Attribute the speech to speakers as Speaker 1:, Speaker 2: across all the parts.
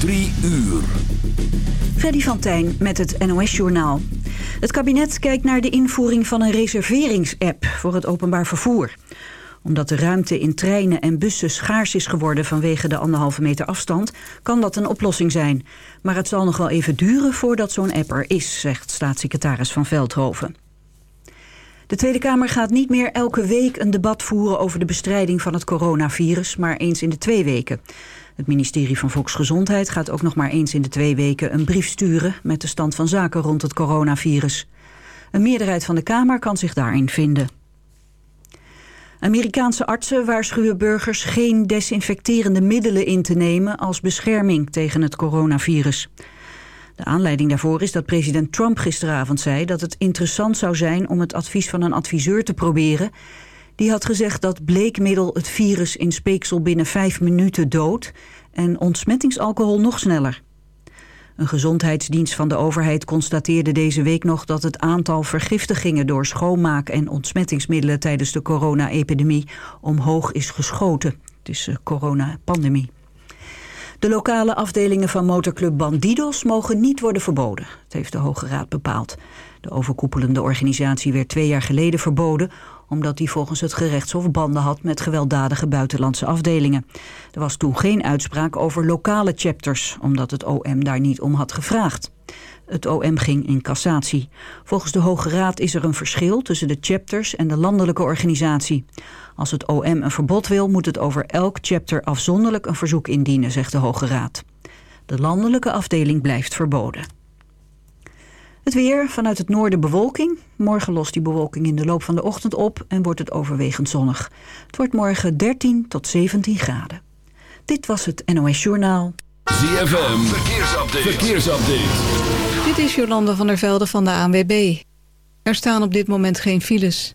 Speaker 1: Drie uur.
Speaker 2: Freddy van Tijn met het NOS-journaal. Het kabinet kijkt naar de invoering van een reserveringsapp voor het openbaar vervoer. Omdat de ruimte in treinen en bussen schaars is geworden vanwege de anderhalve meter afstand, kan dat een oplossing zijn. Maar het zal nog wel even duren voordat zo'n app er is, zegt staatssecretaris Van Veldhoven. De Tweede Kamer gaat niet meer elke week een debat voeren over de bestrijding van het coronavirus, maar eens in de twee weken. Het ministerie van Volksgezondheid gaat ook nog maar eens in de twee weken een brief sturen met de stand van zaken rond het coronavirus. Een meerderheid van de Kamer kan zich daarin vinden. Amerikaanse artsen waarschuwen burgers geen desinfecterende middelen in te nemen als bescherming tegen het coronavirus. De aanleiding daarvoor is dat president Trump gisteravond zei dat het interessant zou zijn om het advies van een adviseur te proberen. Die had gezegd dat bleekmiddel het virus in speeksel binnen vijf minuten doodt en ontsmettingsalcohol nog sneller. Een gezondheidsdienst van de overheid constateerde deze week nog dat het aantal vergiftigingen door schoonmaak- en ontsmettingsmiddelen tijdens de corona-epidemie omhoog is geschoten. Het is de coronapandemie. De lokale afdelingen van motorclub Bandidos mogen niet worden verboden. Dat heeft de Hoge Raad bepaald. De overkoepelende organisatie werd twee jaar geleden verboden omdat die volgens het gerechtshof banden had met gewelddadige buitenlandse afdelingen. Er was toen geen uitspraak over lokale chapters, omdat het OM daar niet om had gevraagd. Het OM ging in cassatie. Volgens de Hoge Raad is er een verschil tussen de chapters en de landelijke organisatie. Als het OM een verbod wil, moet het over elk chapter afzonderlijk een verzoek indienen, zegt de Hoge Raad. De landelijke afdeling blijft verboden. Het weer, vanuit het noorden bewolking. Morgen lost die bewolking in de loop van de ochtend op en wordt het overwegend zonnig. Het wordt morgen 13 tot 17 graden. Dit was het NOS Journaal.
Speaker 1: ZFM, verkeersupdate. verkeersupdate.
Speaker 3: Dit is Jolanda van der Velde van de ANWB. Er staan op dit moment geen files.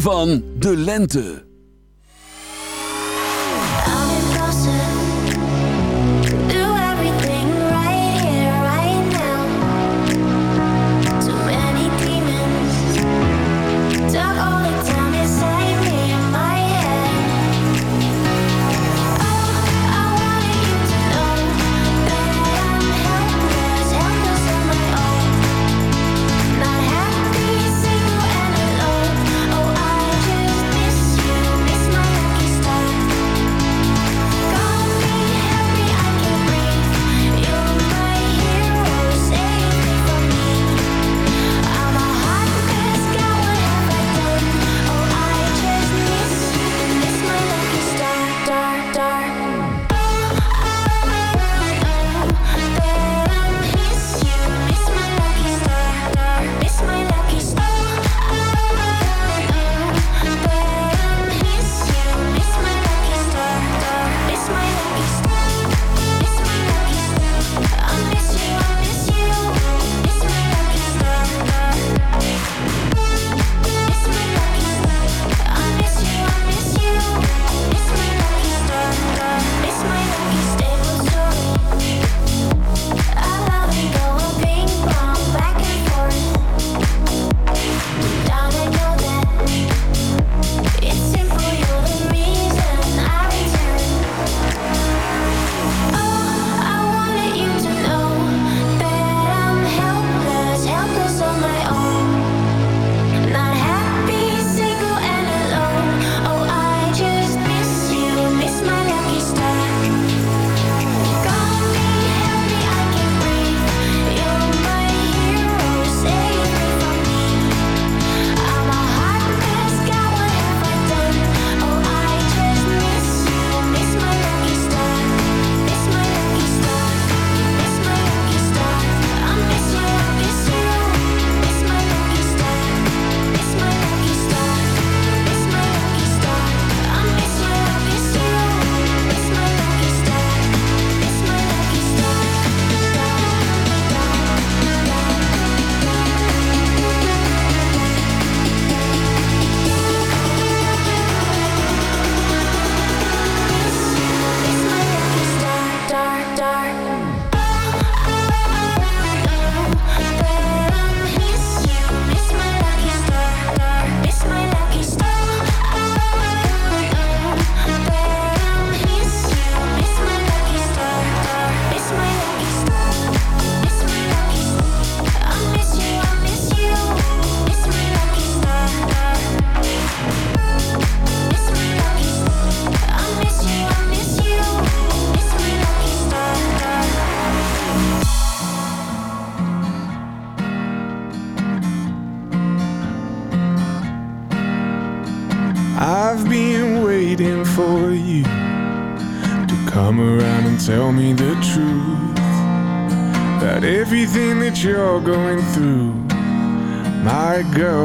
Speaker 4: van de lente.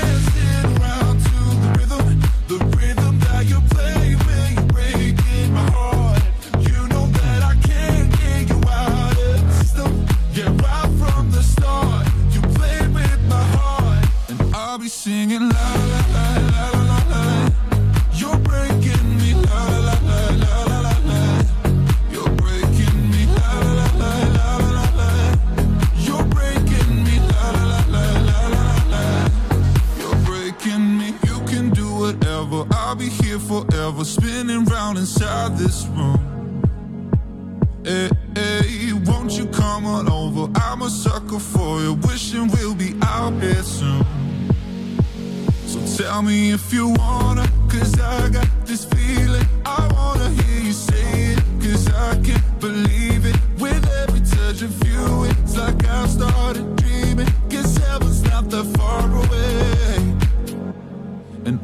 Speaker 5: was spinning round inside this room. Hey, hey, won't you come on over? I'm a sucker for you, wishing we'll be out here soon. So tell me if you wanna, cause I got this feeling.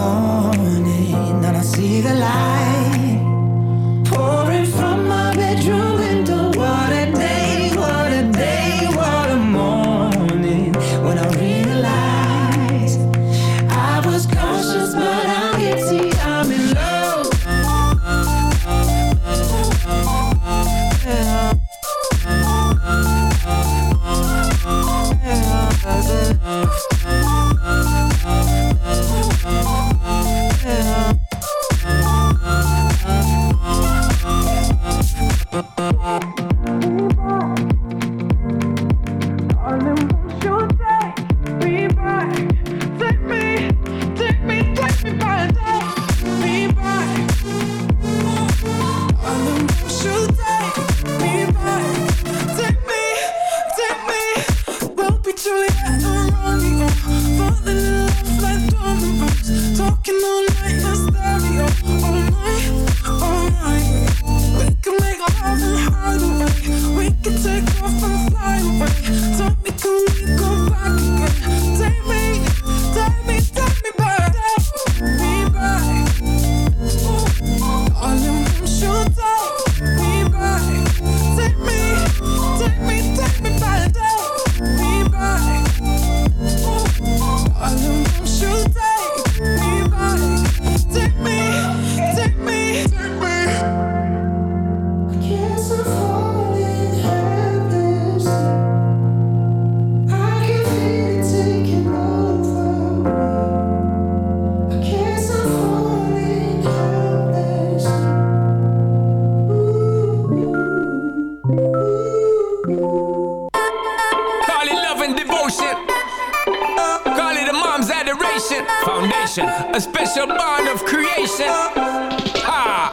Speaker 6: In
Speaker 7: devotion. Uh, call it a mom's adoration. Foundation, a special bond of creation. Uh, ha!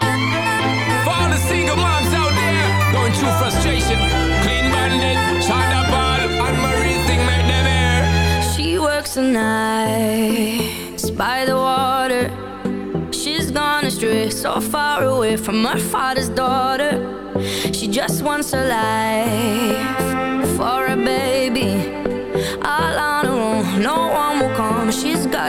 Speaker 7: For all the single moms out there going through frustration. Clean Bandit, shot up all, and Marie thing made them air.
Speaker 8: She works the nights by the water. She's gone astray, so far away from her father's daughter. She just wants a life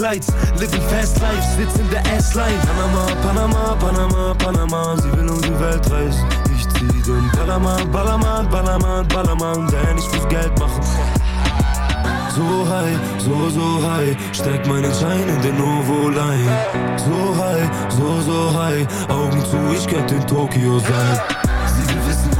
Speaker 9: Lights, living fast life, sitz in der S-Line. Panama, Panama, Panama, Panama, sie will um die Welt reisen. Ich zieh den Ballermann, Ballermann, Ballermann, Ballermann, denn ich muss Geld machen. So high, so, so high, steck meinen Schein in den Novo Line. So high, so, so high, Augen zu, ich könnte in Tokio sein. Sie will wissen,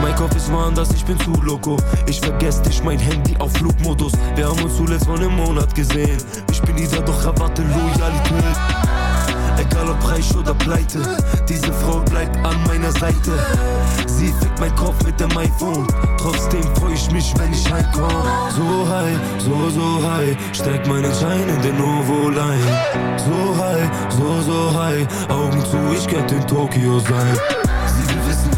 Speaker 9: Mein Kopf ist woanders, ich bin zu loco. Ich vergesse dich, mein Handy auf Flugmodus. Wir haben uns zuletzt vor einem Monat gesehen. Ich bin dieser, doch erwarte Loyalität. Egal ob reich oder pleite, diese Frau bleibt an meiner Seite. Sie fickt mein Kopf mit dem iPhone. Trotzdem freu ich mich, wenn ich heimkomm. So high, so, so high, steig meinen Schein in den Novo-Line. So high, so, so high, Augen zu, ich könnte in Tokio sein. Sie will wissen,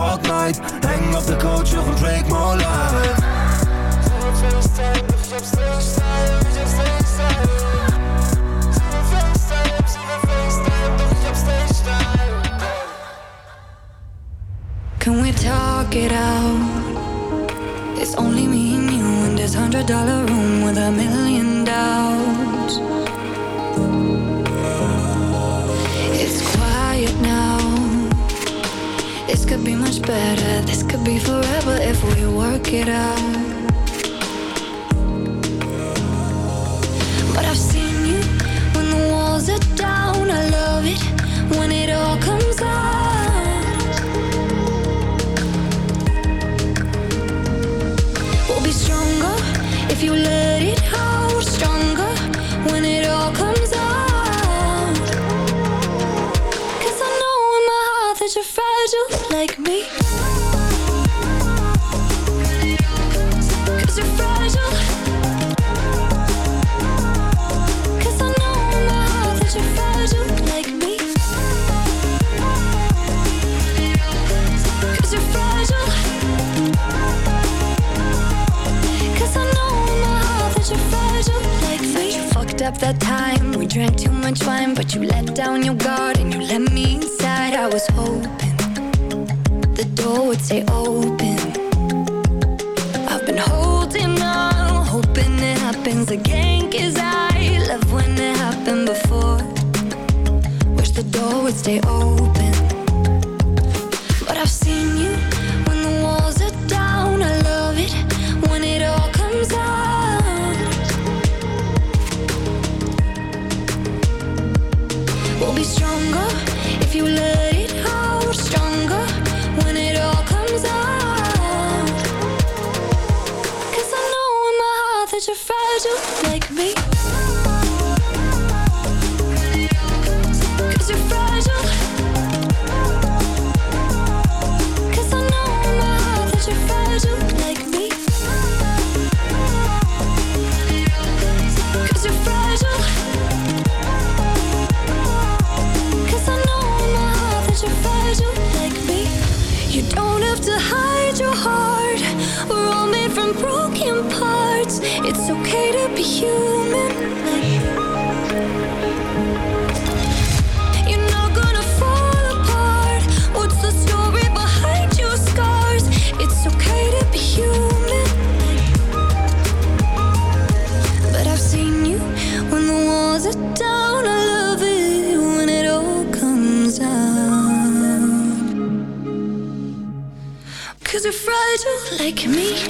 Speaker 9: Hang op the coach, of Drake break more life.
Speaker 8: Stronger if you let you're like me.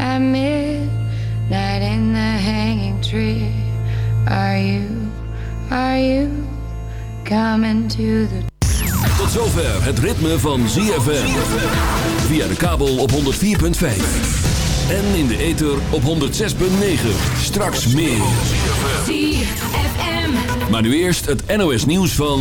Speaker 6: at midnight in the hanging tree. Are you, are you coming to the
Speaker 1: Tot zover het ritme van ZFM. Via de kabel op 104.5. En in de ether op 106.9. Straks meer.
Speaker 10: ZFM.
Speaker 1: Maar nu eerst het NOS nieuws van...